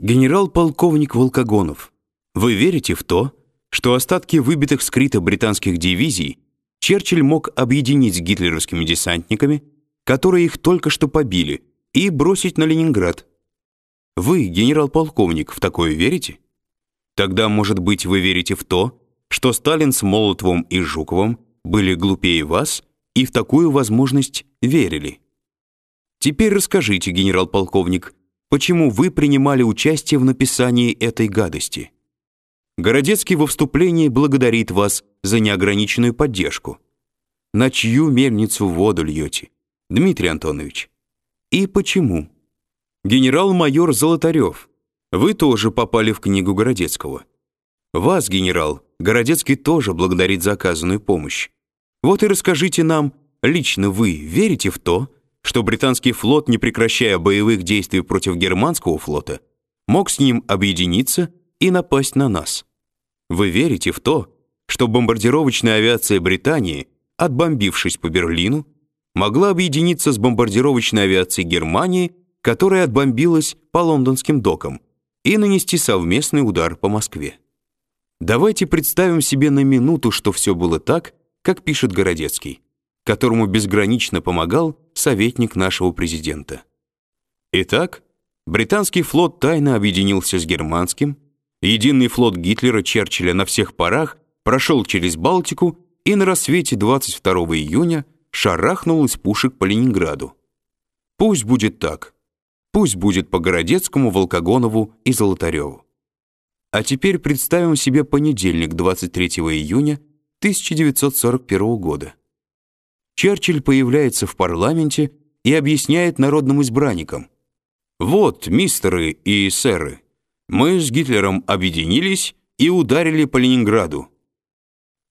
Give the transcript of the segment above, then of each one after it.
Генерал-полковник Волкогонов, вы верите в то, что остатки выбитых с Крита британских дивизий Черчилль мог объединить с гитлеровскими десантниками, которые их только что побили, и бросить на Ленинград? Вы, генерал-полковник, в такое верите? Тогда, может быть, вы верите в то, что Сталин с Молотовым и Жуковым были глупее вас и в такую возможность верили? Теперь расскажите, генерал-полковник, почему вы принимали участие в написании этой гадости? Городецкий во вступлении благодарит вас за неограниченную поддержку. На чью мельницу воду льете, Дмитрий Антонович? И почему? Генерал-майор Золотарев, вы тоже попали в книгу Городецкого. Вас, генерал, Городецкий тоже благодарит за оказанную помощь. Вот и расскажите нам, лично вы верите в то, что британский флот, не прекращая боевых действий против германского флота, мог с ним объединиться и напасть на нас. Вы верите в то, что бомбардировочная авиация Британии, отбомбившись по Берлину, могла объединиться с бомбардировочной авиацией Германии, которая отбомбилась по лондонским докам, и нанести совместный удар по Москве. Давайте представим себе на минуту, что все было так, как пишет Городецкий которому безгранично помогал советник нашего президента. Итак, британский флот тайно объединился с германским, единый флот Гитлера Черчилля на всех парах прошел через Балтику и на рассвете 22 июня шарахнул из пушек по Ленинграду. Пусть будет так. Пусть будет по Городецкому, Волкогонову и Золотареву. А теперь представим себе понедельник, 23 июня 1941 года. Черчилль появляется в парламенте и объясняет народным избранникам. «Вот, мистеры и сэры, мы с Гитлером объединились и ударили по Ленинграду».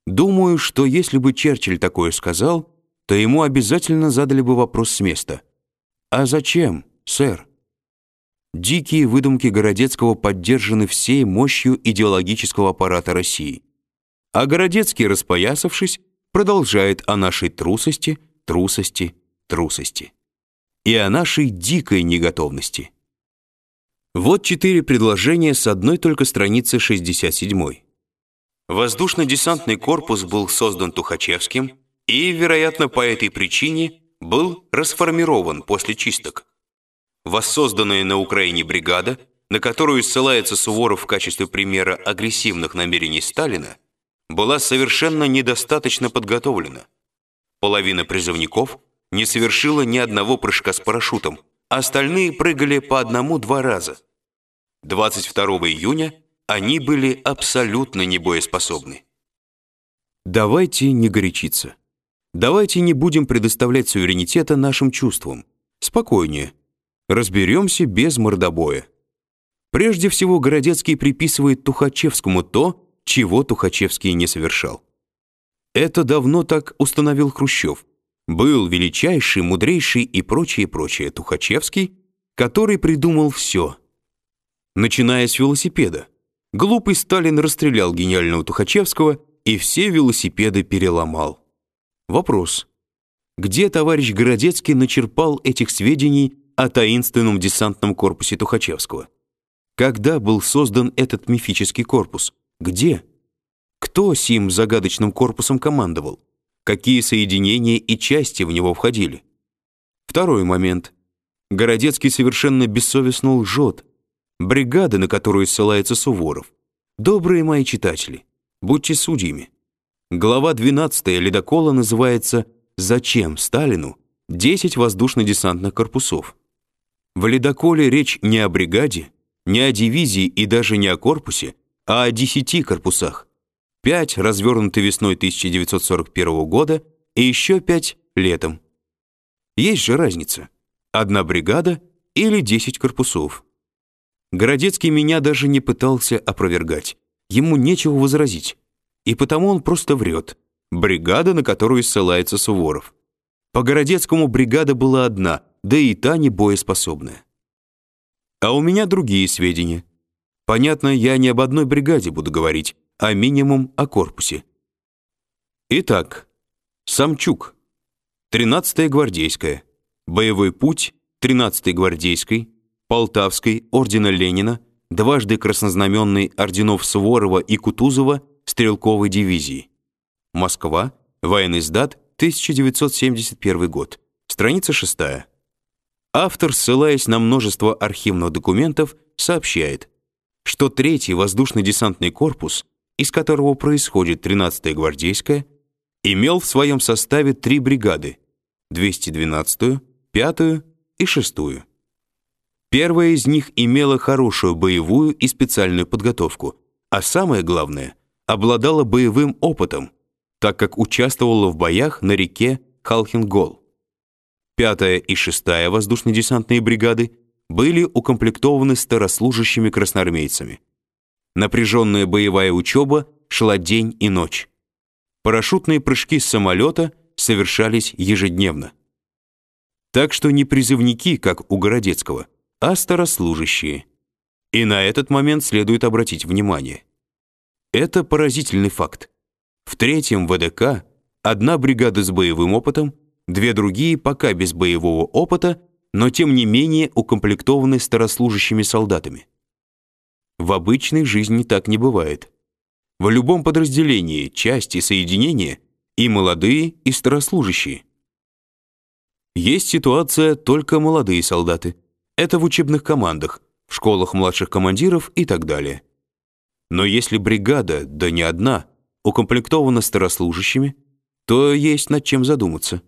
Думаю, что если бы Черчилль такое сказал, то ему обязательно задали бы вопрос с места. «А зачем, сэр?» Дикие выдумки Городецкого поддержаны всей мощью идеологического аппарата России. А Городецкий, распоясавшись, продолжает о нашей трусости, трусости, трусости. И о нашей дикой неготовности. Вот четыре предложения с одной только страницы 67. Воздушно-десантный корпус был создан Тухачевским и, вероятно, по этой причине был расформирован после чисток. Воссозданная на Украине бригада, на которую ссылается Суворов в качестве примера агрессивных намерений Сталина, была совершенно недостаточно подготовлена. Половина призывников не совершила ни одного прыжка с парашютом, остальные прыгали по одному-два раза. 22 июня они были абсолютно небоеспособны. Давайте не горячиться. Давайте не будем предоставлять суверенитета нашим чувствам. Спокойнее. Разберемся без мордобоя. Прежде всего, Городецкий приписывает Тухачевскому то, чего Тухачевский не совершал. Это давно так установил Хрущев. Был величайший, мудрейший и прочее, прочее Тухачевский, который придумал все. Начиная с велосипеда. Глупый Сталин расстрелял гениального Тухачевского и все велосипеды переломал. Вопрос. Где товарищ Городецкий начерпал этих сведений о таинственном десантном корпусе Тухачевского? Когда был создан этот мифический корпус? Где? Кто сим загадочным корпусом командовал? Какие соединения и части в него входили? Второй момент. Городецкий совершенно бессовестно лжет. Бригада, на которую ссылается Суворов. Добрые мои читатели, будьте судьями. Глава 12 ледокола называется «Зачем Сталину 10 воздушно-десантных корпусов?» В ледоколе речь не о бригаде, не о дивизии и даже не о корпусе, а о десяти корпусах. Пять развернуты весной 1941 года и еще пять летом. Есть же разница. Одна бригада или десять корпусов. Городецкий меня даже не пытался опровергать. Ему нечего возразить. И потому он просто врет. Бригада, на которую ссылается Суворов. По Городецкому бригада была одна, да и та не боеспособная. А у меня другие сведения. Понятно, я не об одной бригаде буду говорить, а минимум о корпусе. Итак, Самчук, 13-я гвардейская, боевой путь 13-й гвардейской, Полтавской, ордена Ленина, дважды краснознаменный орденов Суворова и Кутузова стрелковой дивизии. Москва, военный сдат, 1971 год. Страница 6. Автор, ссылаясь на множество архивных документов, сообщает, что третий воздушно-десантный корпус, из которого происходит 13-я гвардейская, имел в своем составе три бригады: 212-ю, 5-ю и 6-ю. Первая из них имела хорошую боевую и специальную подготовку, а самое главное, обладала боевым опытом, так как участвовала в боях на реке Халхингол. Пятая и шестая воздушно-десантные бригады были укомплектованы старослужащими красноармейцами. Напряженная боевая учеба шла день и ночь. Парашютные прыжки с самолета совершались ежедневно. Так что не призывники, как у Городецкого, а старослужащие. И на этот момент следует обратить внимание. Это поразительный факт. В третьем ВДК одна бригада с боевым опытом – Две другие пока без боевого опыта, но тем не менее укомплектованы старослужащими солдатами. В обычной жизни так не бывает. В любом подразделении, части, соединения и молодые, и старослужащие. Есть ситуация только молодые солдаты. Это в учебных командах, в школах младших командиров и так далее. Но если бригада, да не одна, укомплектована старослужащими, то есть над чем задуматься.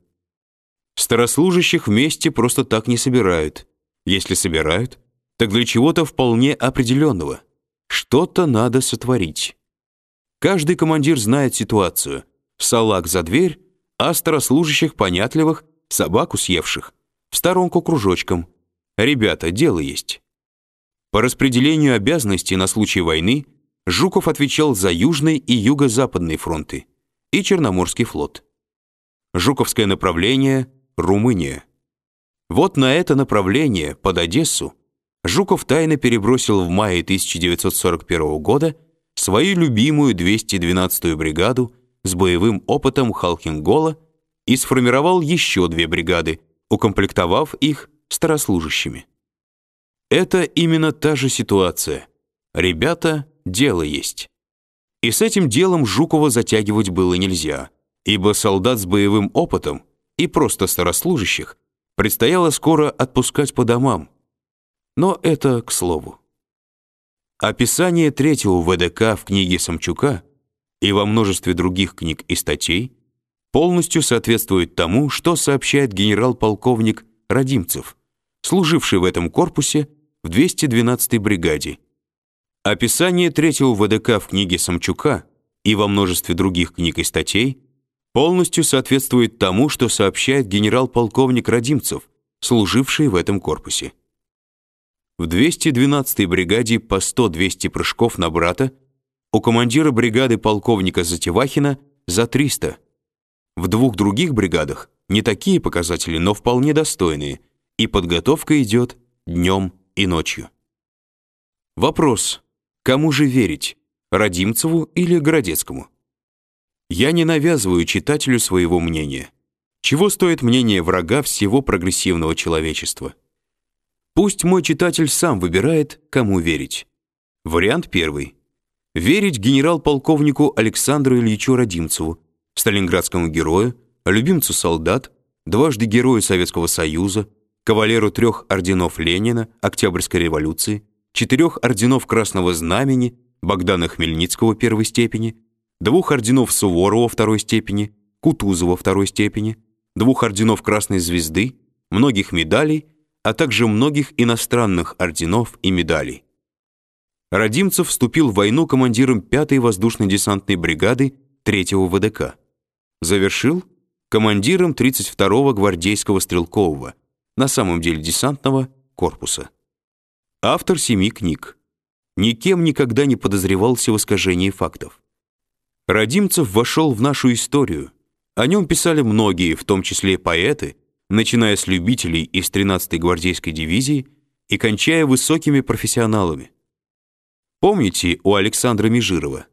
Старослужащих вместе просто так не собирают. Если собирают, так для чего-то вполне определенного. Что-то надо сотворить. Каждый командир знает ситуацию. Салак за дверь, а старослужащих понятливых, собаку съевших, в сторонку кружочком. Ребята, дело есть. По распределению обязанностей на случай войны Жуков отвечал за Южный и Юго-Западный фронты и Черноморский флот. Жуковское направление – Румыния. Вот на это направление, под Одессу, Жуков тайно перебросил в мае 1941 года свою любимую 212-ю бригаду с боевым опытом Халхингола и сформировал еще две бригады, укомплектовав их старослужащими. Это именно та же ситуация. Ребята, дело есть. И с этим делом Жукова затягивать было нельзя, ибо солдат с боевым опытом и просто старослужащих предстояло скоро отпускать по домам. Но это к слову. Описание третьего ВДК в книге Самчука и во множестве других книг и статей полностью соответствует тому, что сообщает генерал-полковник Радимцев, служивший в этом корпусе в 212-й бригаде. Описание третьего ВДК в книге Самчука и во множестве других книг и статей полностью соответствует тому, что сообщает генерал-полковник Радимцев, служивший в этом корпусе. В 212-й бригаде по 100-200 прыжков на брата, у командира бригады полковника Затевахина за 300. В двух других бригадах не такие показатели, но вполне достойные, и подготовка идет днем и ночью. Вопрос, кому же верить, Радимцеву или Городецкому? Я не навязываю читателю своего мнения. Чего стоит мнение врага всего прогрессивного человечества? Пусть мой читатель сам выбирает, кому верить. Вариант первый. Верить генерал-полковнику Александру Ильичу Родимцеву, сталинградскому герою, любимцу солдат, дважды герою Советского Союза, кавалеру трех орденов Ленина, Октябрьской революции, четырех орденов Красного Знамени, Богдана Хмельницкого первой степени, двух орденов Суворова второй степени, Кутузова второй степени, двух орденов Красной Звезды, многих медалей, а также многих иностранных орденов и медалей. Родимцев вступил в войну командиром 5-й воздушно-десантной бригады 3-го ВДК. Завершил командиром 32-го гвардейского стрелкового, на самом деле десантного, корпуса. Автор семи книг. Никем никогда не подозревался в искажении фактов. Родимцев вошел в нашу историю. О нем писали многие, в том числе поэты, начиная с любителей из 13-й гвардейской дивизии и кончая высокими профессионалами. Помните у Александра Межирова?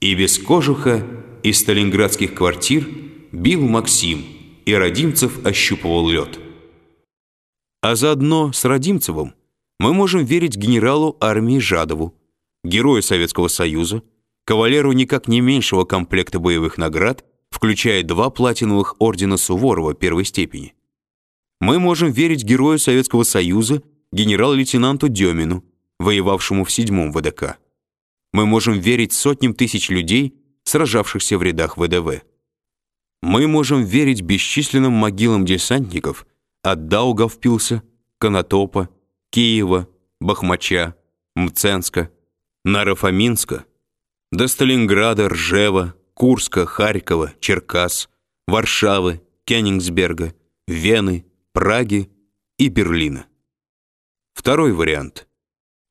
«И без кожуха из сталинградских квартир бил Максим, и Родимцев ощупывал лед». А заодно с Родимцевым Мы можем верить генералу армии Жадову, герою Советского Союза, кавалеру никак не меньшего комплекта боевых наград, включая два платиновых ордена Суворова первой степени. Мы можем верить герою Советского Союза, генерал-лейтенанту Демину, воевавшему в седьмом ВДК. Мы можем верить сотням тысяч людей, сражавшихся в рядах ВДВ. Мы можем верить бесчисленным могилам десантников от Даугавпилса, Конотопа, Киева, Бахмача, Мценска, Нарафаминска, до Сталинграда, Ржева, Курска, Харькова, Черкас, Варшавы, Кёнигсберга, Вены, Праги и Берлина. Второй вариант.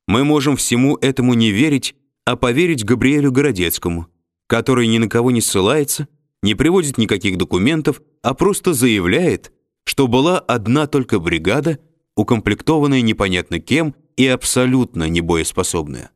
Мы можем всему этому не верить, а поверить Габриэлю Городецкому, который ни на кого не ссылается, не приводит никаких документов, а просто заявляет, что была одна только бригада, укомплектованная непонятно кем и абсолютно небоеспособная.